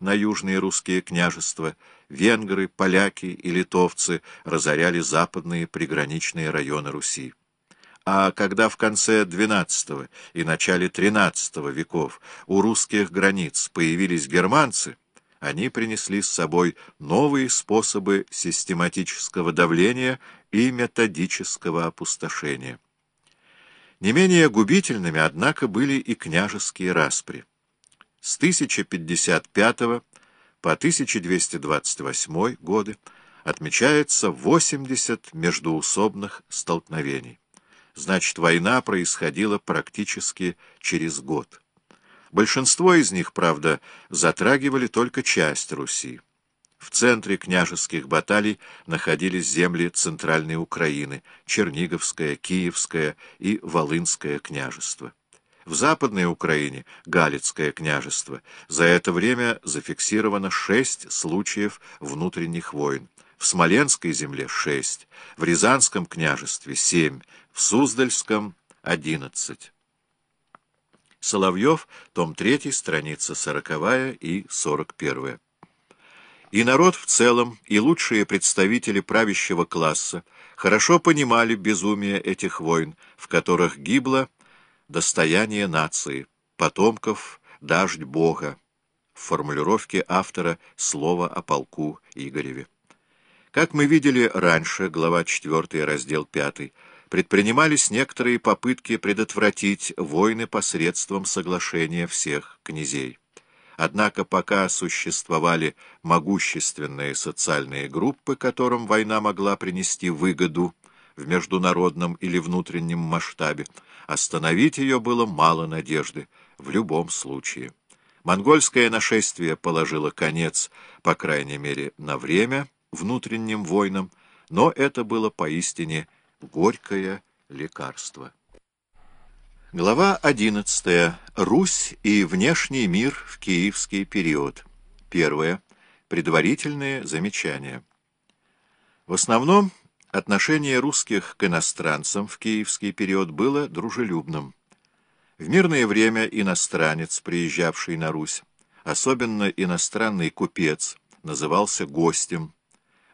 на южные русские княжества, венгры, поляки и литовцы разоряли западные приграничные районы Руси. А когда в конце XII и начале XIII веков у русских границ появились германцы, они принесли с собой новые способы систематического давления и методического опустошения. Не менее губительными, однако, были и княжеские распри. С 1055 по 1228 годы отмечается 80 междуусобных столкновений. Значит, война происходила практически через год. Большинство из них, правда, затрагивали только часть Руси. В центре княжеских баталий находились земли Центральной Украины, Черниговское, Киевское и Волынское княжество. В Западной Украине – Галицкое княжество. За это время зафиксировано шесть случаев внутренних войн. В Смоленской земле – шесть, в Рязанском княжестве – семь, в Суздальском – одиннадцать. Соловьев, том 3, страница 40 и 41. И народ в целом, и лучшие представители правящего класса хорошо понимали безумие этих войн, в которых гибло достояние нации, потомков, дождь Бога, в формулировке автора слова о полку Игореве. Как мы видели раньше, глава 4, раздел 5, предпринимались некоторые попытки предотвратить войны посредством соглашения всех князей. Однако пока существовали могущественные социальные группы, которым война могла принести выгоду в международном или внутреннем масштабе, остановить ее было мало надежды в любом случае. Монгольское нашествие положило конец, по крайней мере, на время внутренним войнам, но это было поистине горькое лекарство. Глава 11. Русь и внешний мир в киевский период. Первое. Предварительные замечания. В основном отношение русских к иностранцам в киевский период было дружелюбным. В мирное время иностранец, приезжавший на Русь, особенно иностранный купец, назывался гостем.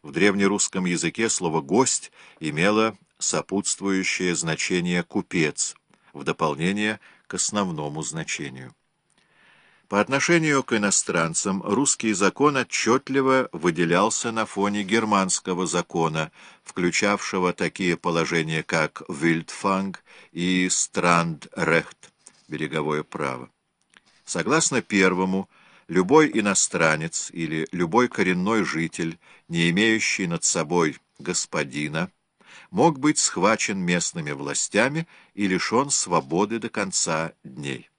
В древнерусском языке слово «гость» имело сопутствующее значение «купец», в дополнение к основному значению. По отношению к иностранцам русский закон отчетливо выделялся на фоне германского закона, включавшего такие положения, как «вильдфанг» и «страндрехт» — береговое право. Согласно первому, любой иностранец или любой коренной житель, не имеющий над собой господина, мог быть схвачен местными властями и лишен свободы до конца дней.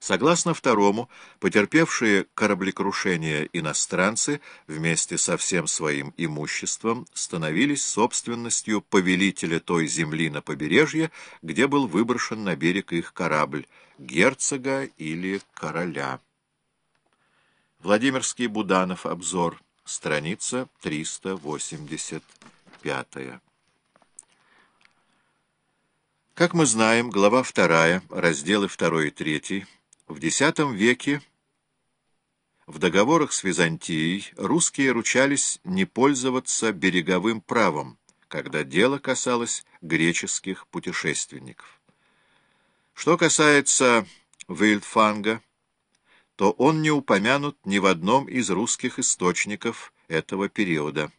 Согласно второму, потерпевшие кораблекрушение иностранцы вместе со всем своим имуществом становились собственностью повелителя той земли на побережье, где был выброшен на берег их корабль, герцога или короля. Владимирский Буданов. Обзор. Страница 380 пятая. Как мы знаем, глава вторая, разделы второй и третий, в X веке в договорах с Византией русские ручались не пользоваться береговым правом, когда дело касалось греческих путешественников. Что касается Вильдфанга, то он не упомянут ни в одном из русских источников этого периода.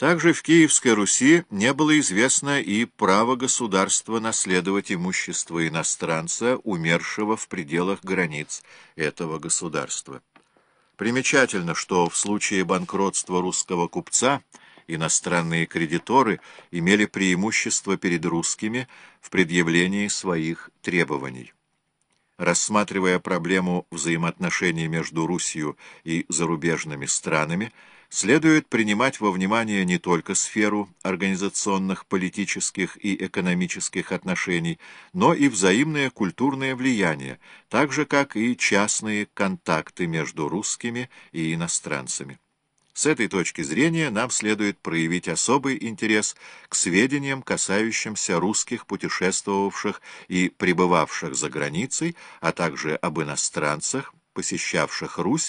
Также в Киевской Руси не было известно и право государства наследовать имущество иностранца, умершего в пределах границ этого государства. Примечательно, что в случае банкротства русского купца иностранные кредиторы имели преимущество перед русскими в предъявлении своих требований. Рассматривая проблему взаимоотношений между Русью и зарубежными странами, следует принимать во внимание не только сферу организационных, политических и экономических отношений, но и взаимное культурное влияние, так же, как и частные контакты между русскими и иностранцами. С этой точки зрения нам следует проявить особый интерес к сведениям, касающимся русских путешествовавших и пребывавших за границей, а также об иностранцах, посещавших Русь